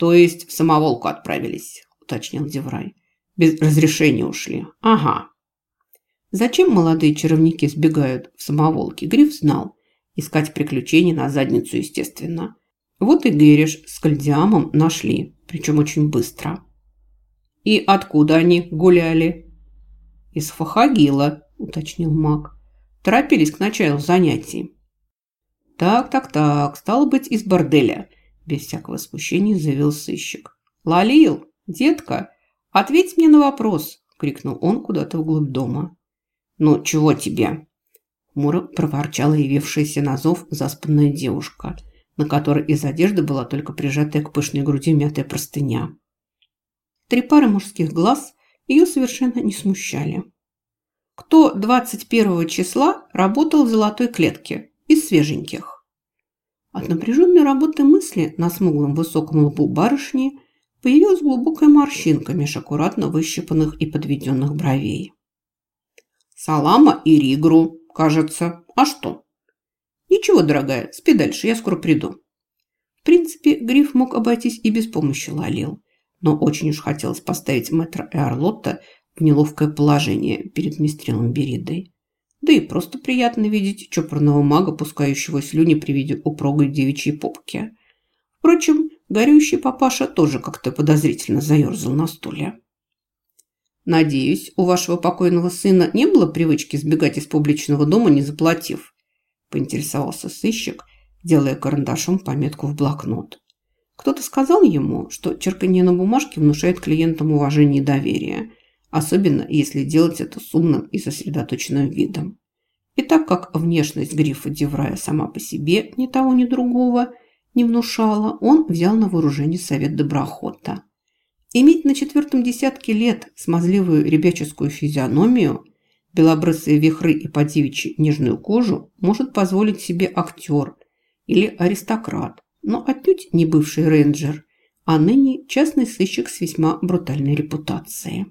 То есть в самоволку отправились, уточнил Деврай. Без разрешения ушли. Ага. Зачем молодые чаровники сбегают в самоволки, Гриф знал. Искать приключений на задницу, естественно. Вот и Гериш с Кальдиамом нашли, причем очень быстро. И откуда они гуляли? Из Фахагила, уточнил маг. Торопились к началу занятий. Так, так, так, стало быть, из борделя. Без всякого смущения заявил сыщик. Лалил, детка, ответь мне на вопрос, крикнул он куда-то вглубь дома. «Ну, чего тебе?» Хмуро проворчала явившаяся на зов заспанная девушка, на которой из одежды была только прижатая к пышной груди мятая простыня. Три пары мужских глаз ее совершенно не смущали. Кто 21 числа работал в золотой клетке из свеженьких? От напряженной работы мысли на смуглом высоком лбу барышни появилась глубокая морщинка меж аккуратно выщипанных и подведенных бровей. Салама и Ригру, кажется. А что? Ничего, дорогая, спи дальше, я скоро приду. В принципе, Гриф мог обойтись и без помощи Лалил, но очень уж хотелось поставить мэтра и в неловкое положение перед мистрилом Беридой. Да и просто приятно видеть чопорного мага, пускающего слюни при виде упругой девичьей попки. Впрочем, горюющий папаша тоже как-то подозрительно заерзал на стуле. Надеюсь, у вашего покойного сына не было привычки сбегать из публичного дома, не заплатив? Поинтересовался сыщик, делая карандашом пометку в блокнот. Кто-то сказал ему, что черканье на бумажке внушает клиентам уважение и доверие, особенно если делать это с умным и сосредоточенным видом. И так как внешность грифа Деврая сама по себе ни того, ни другого не внушала, он взял на вооружение совет доброхота – Иметь на четвертом десятке лет смазливую ребяческую физиономию, белобрысые вихры и подевичьи нежную кожу может позволить себе актер или аристократ, но отнюдь не бывший рейнджер, а ныне частный сыщик с весьма брутальной репутацией.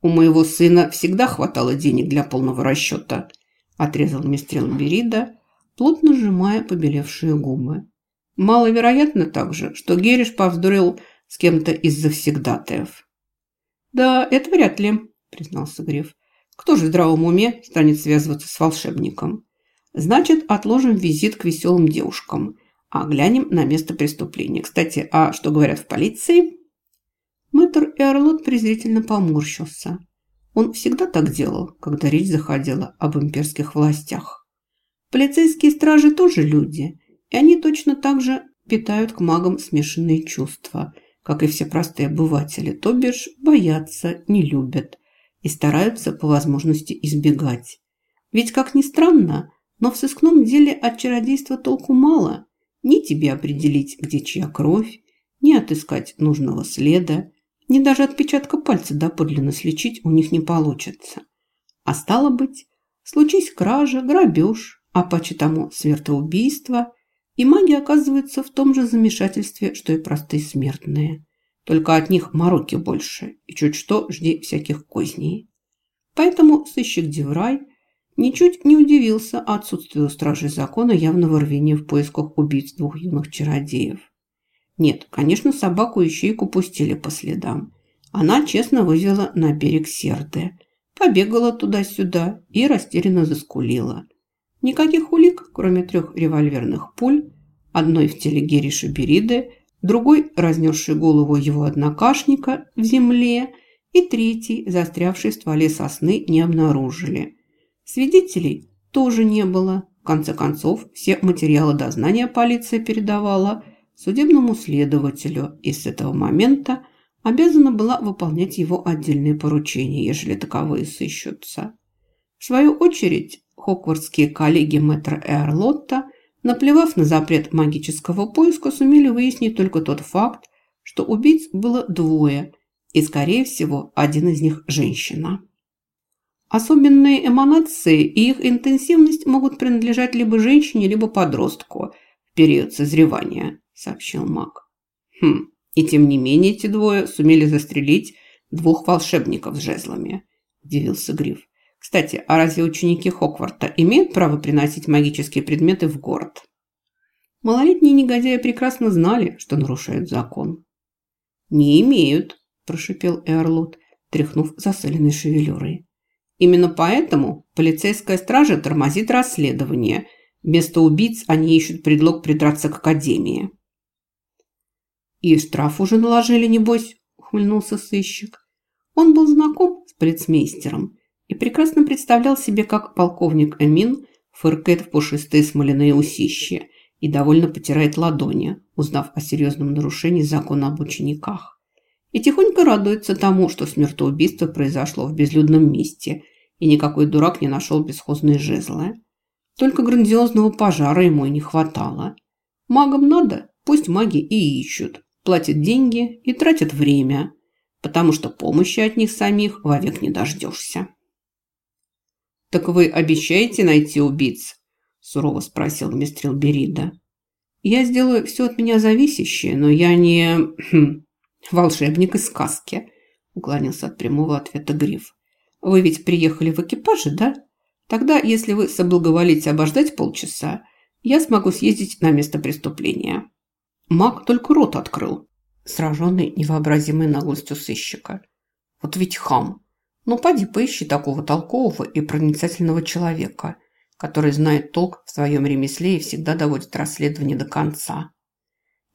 «У моего сына всегда хватало денег для полного расчета», отрезал мистер Берида, плотно сжимая побелевшие губы. Маловероятно также, что Гериш повздорил с кем-то из завсегдатаев. «Да, это вряд ли», – признался Гриф. «Кто же в здравом уме станет связываться с волшебником? Значит, отложим визит к веселым девушкам, а глянем на место преступления. Кстати, а что говорят в полиции?» Мэтр Эрлот презрительно поморщился. Он всегда так делал, когда речь заходила об имперских властях. Полицейские стражи тоже люди, и они точно так же питают к магам смешанные чувства – как и все простые обыватели, то бишь боятся, не любят и стараются по возможности избегать. Ведь, как ни странно, но в сыскном деле от чародейства толку мало. Ни тебе определить, где чья кровь, ни отыскать нужного следа, ни даже отпечатка пальца доподлинно слечить у них не получится. А стало быть, случись кража, грабеж, а паче тому смертоубийство, и маги оказываются в том же замешательстве, что и простые смертные. Только от них мороки больше, и чуть что жди всяких козней. Поэтому сыщик Деврай ничуть не удивился отсутствию стражей закона явного рвения в поисках убийц двух юных чародеев. Нет, конечно, собаку ищейку пустили по следам. Она честно вывела на берег Серды, побегала туда-сюда и растерянно заскулила – Никаких улик, кроме трех револьверных пуль, одной в теле Бериды, другой, разнесший голову его однокашника в земле, и третий, застрявший в стволе сосны, не обнаружили. Свидетелей тоже не было. В конце концов, все материалы дознания полиция передавала судебному следователю, и с этого момента обязана была выполнять его отдельные поручения, ежели таковые сыщутся. В свою очередь, хоквардские коллеги мэтра Эрлотта, наплевав на запрет магического поиска, сумели выяснить только тот факт, что убийц было двое, и, скорее всего, один из них – женщина. Особенные эманации и их интенсивность могут принадлежать либо женщине, либо подростку в период созревания, сообщил маг. Хм, и тем не менее эти двое сумели застрелить двух волшебников с жезлами, удивился Гриф. Кстати, а разве ученики Хокварта имеют право приносить магические предметы в город? Малолетние негодяи прекрасно знали, что нарушают закон. «Не имеют», – прошипел Эрлот, тряхнув засаленной шевелюрой. «Именно поэтому полицейская стража тормозит расследование. Вместо убийц они ищут предлог придраться к Академии». «И штраф уже наложили, небось?» – ухмыльнулся сыщик. Он был знаком с полицмейстером и прекрасно представлял себе, как полковник Эмин фыркает в пушистые смоляные усища и довольно потирает ладони, узнав о серьезном нарушении закона об учениках. И тихонько радуется тому, что смертоубийство произошло в безлюдном месте, и никакой дурак не нашел бесхозные жезлы. Только грандиозного пожара ему и не хватало. Магам надо, пусть маги и ищут, платят деньги и тратят время, потому что помощи от них самих вовек не дождешься. «Так вы обещаете найти убийц?» – сурово спросил мистрил Берида. «Я сделаю все от меня зависящее, но я не... Хм, волшебник из сказки», – уклонился от прямого ответа Гриф. «Вы ведь приехали в экипаже, да? Тогда, если вы соблаговолите обождать полчаса, я смогу съездить на место преступления». Маг только рот открыл, сраженный невообразимой наглостью сыщика. «Вот ведь хам!» Ну, поди поищи такого толкового и проницательного человека, который знает толк в своем ремесле и всегда доводит расследование до конца.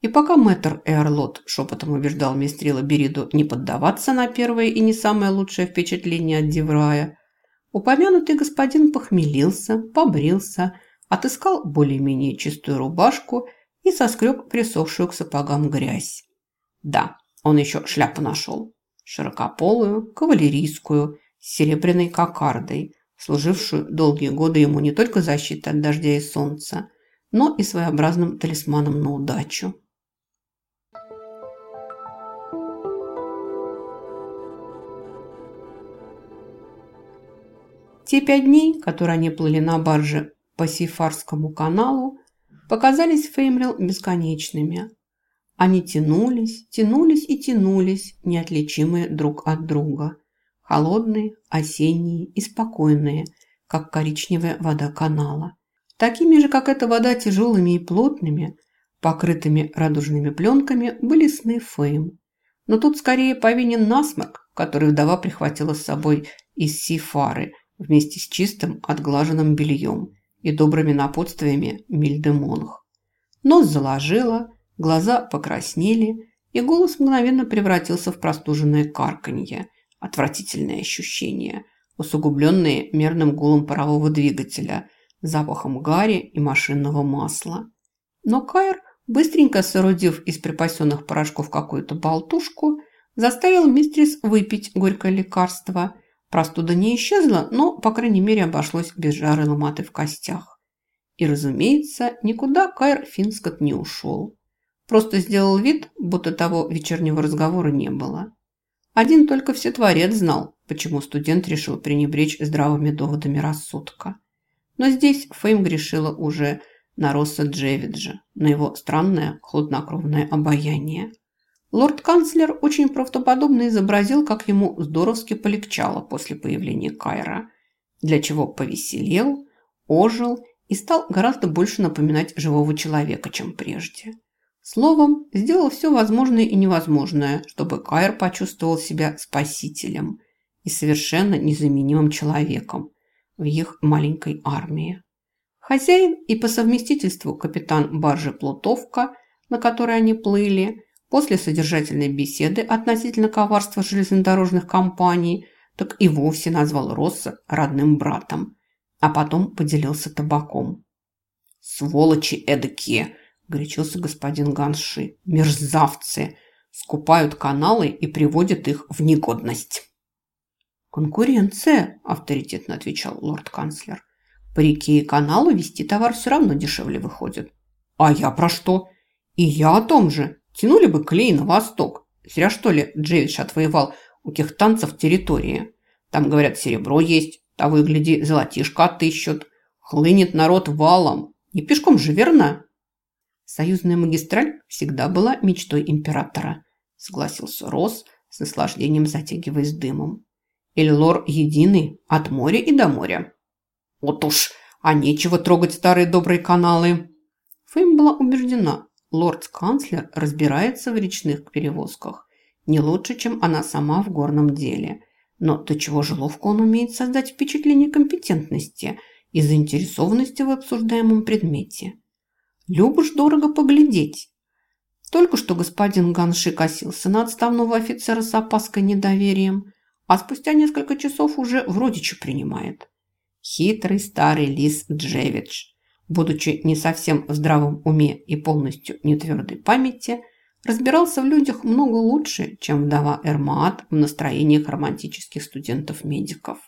И пока мэтр Эрлот шепотом убеждал мистрила Бериду не поддаваться на первое и не самое лучшее впечатление от Деврая, упомянутый господин похмелился, побрился, отыскал более-менее чистую рубашку и соскреб присохшую к сапогам грязь. Да, он еще шляпу нашел широкополую, кавалерийскую, с серебряной кокардой, служившую долгие годы ему не только защитой от дождя и солнца, но и своеобразным талисманом на удачу. Те пять дней, которые они плыли на барже по Сейфарскому каналу, показались Феймрил бесконечными – они тянулись, тянулись и тянулись, неотличимые друг от друга. Холодные, осенние и спокойные, как коричневая вода канала. Такими же, как эта вода, тяжелыми и плотными, покрытыми радужными пленками, были сны Фейм. Но тут скорее повинен насморк, который вдова прихватила с собой из Сифары вместе с чистым отглаженным бельем и добрыми напутствиями Мильдемонг. Нос заложила, Глаза покраснели, и голос мгновенно превратился в простуженное карканье. Отвратительное ощущение, усугубленное мерным гулом парового двигателя, запахом гари и машинного масла. Но Кайр, быстренько соорудив из припасенных порошков какую-то болтушку, заставил мистрис выпить горькое лекарство. Простуда не исчезла, но, по крайней мере, обошлось без жары ломаты в костях. И, разумеется, никуда Кайр Финскот не ушел. Просто сделал вид, будто того вечернего разговора не было. Один только всетворец знал, почему студент решил пренебречь здравыми доводами рассудка. Но здесь Фейм грешила уже на Росса Джевиджа, на его странное хладнокровное обаяние. Лорд-канцлер очень правдоподобно изобразил, как ему здоровски полегчало после появления Кайра, для чего повеселел, ожил и стал гораздо больше напоминать живого человека, чем прежде. Словом, сделал все возможное и невозможное, чтобы Кайр почувствовал себя спасителем и совершенно незаменимым человеком в их маленькой армии. Хозяин и по совместительству капитан баржи Плутовка, на которой они плыли, после содержательной беседы относительно коварства железнодорожных компаний, так и вовсе назвал Росса родным братом, а потом поделился табаком. «Сволочи эдакие!» – горячился господин Ганши. «Мерзавцы! Скупают каналы и приводят их в негодность!» «Конкуренция!» – авторитетно отвечал лорд-канцлер. «По реке и каналу вести товар все равно дешевле выходит». «А я про что?» «И я о том же. Тянули бы клей на восток. Зря, что ли, Джевич отвоевал у кехтанцев территории. Там, говорят, серебро есть, того и гляди, золотишко отыщут. Хлынет народ валом. Не пешком же, верно?» Союзная магистраль всегда была мечтой императора, согласился Рос с наслаждением затягиваясь дымом. Эльлор единый от моря и до моря. Вот уж, а нечего трогать старые добрые каналы. Фейм была убеждена, лорд-канцлер разбирается в речных перевозках не лучше, чем она сама в горном деле. Но до чего же ловко он умеет создать впечатление компетентности и заинтересованности в обсуждаемом предмете. Любишь дорого поглядеть. Только что господин Ганши косился на отставного офицера с опаской недоверием, а спустя несколько часов уже в родичи принимает. Хитрый старый лис Джевидж, будучи не совсем в здравом уме и полностью нетвердой памяти, разбирался в людях много лучше, чем вдова Эрмаат в настроениях романтических студентов-медиков.